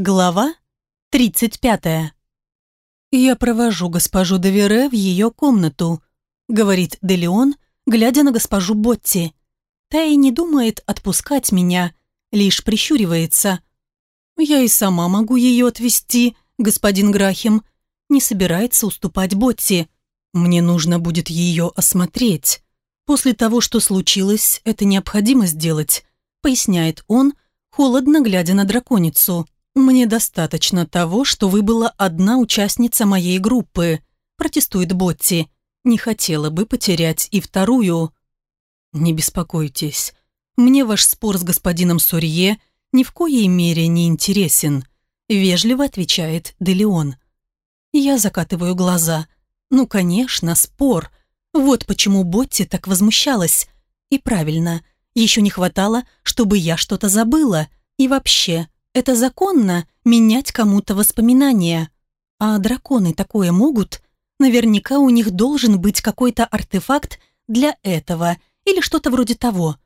Глава 35. «Я провожу госпожу Девере в ее комнату», — говорит Делеон, глядя на госпожу Ботти. Та и не думает отпускать меня, лишь прищуривается. «Я и сама могу ее отвезти», — господин Грахим не собирается уступать Ботти. «Мне нужно будет ее осмотреть. После того, что случилось, это необходимо сделать», — поясняет он, холодно глядя на драконицу. «Мне достаточно того, что вы была одна участница моей группы», протестует Ботти. «Не хотела бы потерять и вторую». «Не беспокойтесь. Мне ваш спор с господином Сурье ни в коей мере не интересен», вежливо отвечает Делеон. Я закатываю глаза. «Ну, конечно, спор. Вот почему Ботти так возмущалась. И правильно, еще не хватало, чтобы я что-то забыла. И вообще, это законно менять кому-то воспоминания. А драконы такое могут? Наверняка у них должен быть какой-то артефакт для этого или что-то вроде того.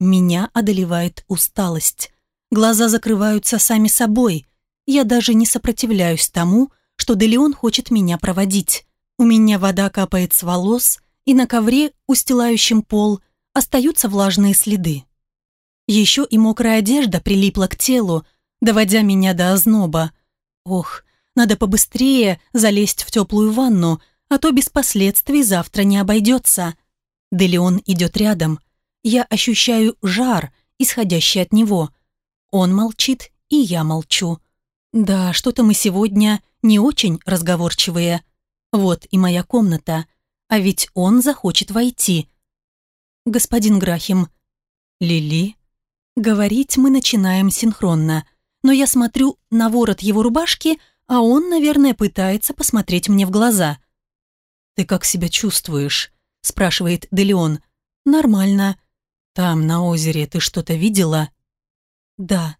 Меня одолевает усталость. Глаза закрываются сами собой. Я даже не сопротивляюсь тому, что Делеон хочет меня проводить. У меня вода капает с волос, и на ковре, устилающем пол, остаются влажные следы. Еще и мокрая одежда прилипла к телу, доводя меня до озноба. Ох, надо побыстрее залезть в теплую ванну, а то без последствий завтра не обойдется. Делеон идет рядом. Я ощущаю жар, исходящий от него. Он молчит, и я молчу. Да, что-то мы сегодня не очень разговорчивые. Вот и моя комната. А ведь он захочет войти. Господин Грахим. Лили. Говорить мы начинаем синхронно но я смотрю на ворот его рубашки, а он, наверное, пытается посмотреть мне в глаза. «Ты как себя чувствуешь?» – спрашивает Делеон. «Нормально. Там, на озере, ты что-то видела?» «Да.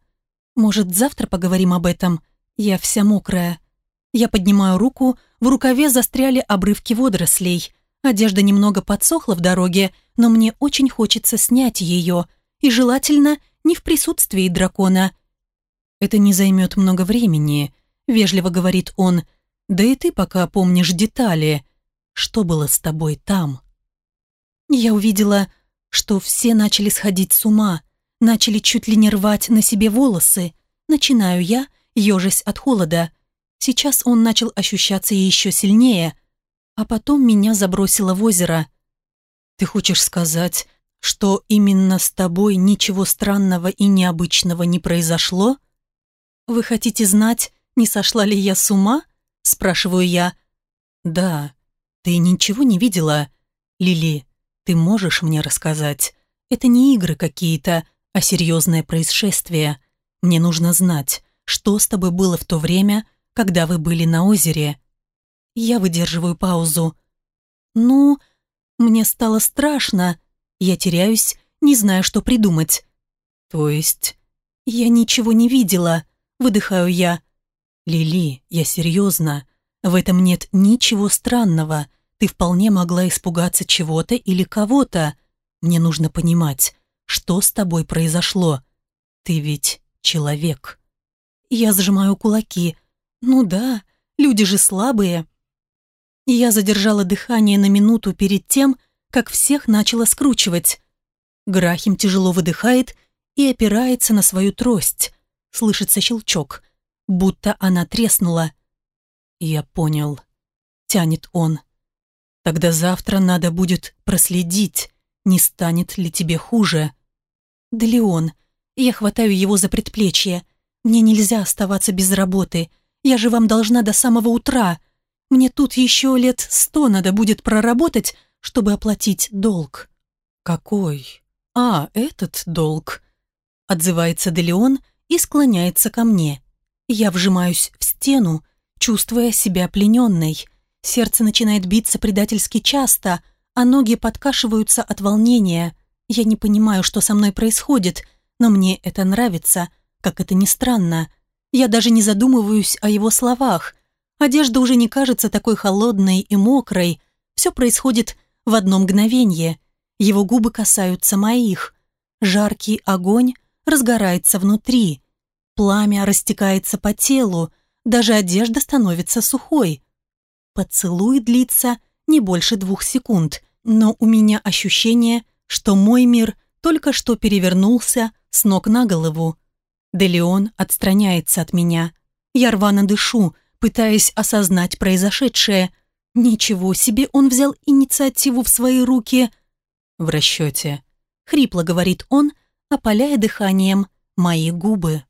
Может, завтра поговорим об этом? Я вся мокрая». Я поднимаю руку, в рукаве застряли обрывки водорослей. Одежда немного подсохла в дороге, но мне очень хочется снять ее, и желательно не в присутствии дракона – это не займет много времени», — вежливо говорит он. «Да и ты пока помнишь детали. Что было с тобой там?» Я увидела, что все начали сходить с ума, начали чуть ли не рвать на себе волосы. Начинаю я, ежесть от холода. Сейчас он начал ощущаться еще сильнее, а потом меня забросило в озеро. «Ты хочешь сказать, что именно с тобой ничего странного и необычного не произошло?» «Вы хотите знать, не сошла ли я с ума?» – спрашиваю я. «Да, ты ничего не видела. Лили, ты можешь мне рассказать? Это не игры какие-то, а серьезное происшествие. Мне нужно знать, что с тобой было в то время, когда вы были на озере». Я выдерживаю паузу. «Ну, мне стало страшно. Я теряюсь, не знаю, что придумать». «То есть?» «Я ничего не видела», Выдыхаю я. «Лили, я серьезно. В этом нет ничего странного. Ты вполне могла испугаться чего-то или кого-то. Мне нужно понимать, что с тобой произошло. Ты ведь человек». Я сжимаю кулаки. «Ну да, люди же слабые». Я задержала дыхание на минуту перед тем, как всех начала скручивать. Грахим тяжело выдыхает и опирается на свою трость слышится щелчок, будто она треснула. «Я понял», — тянет он. «Тогда завтра надо будет проследить, не станет ли тебе хуже». «Да Леон, я хватаю его за предплечье. Мне нельзя оставаться без работы. Я же вам должна до самого утра. Мне тут еще лет сто надо будет проработать, чтобы оплатить долг». «Какой? А, этот долг», — отзывается Делеон, — и склоняется ко мне. Я вжимаюсь в стену, чувствуя себя плененной. Сердце начинает биться предательски часто, а ноги подкашиваются от волнения. Я не понимаю, что со мной происходит, но мне это нравится, как это ни странно. Я даже не задумываюсь о его словах. Одежда уже не кажется такой холодной и мокрой. Все происходит в одно мгновение. Его губы касаются моих. Жаркий огонь разгорается внутри. Пламя растекается по телу, даже одежда становится сухой. Поцелуй длится не больше двух секунд, но у меня ощущение, что мой мир только что перевернулся с ног на голову. Делеон отстраняется от меня. Я рвано дышу, пытаясь осознать произошедшее. Ничего себе он взял инициативу в свои руки. «В расчете», — хрипло говорит он, опаляя дыханием мои губы.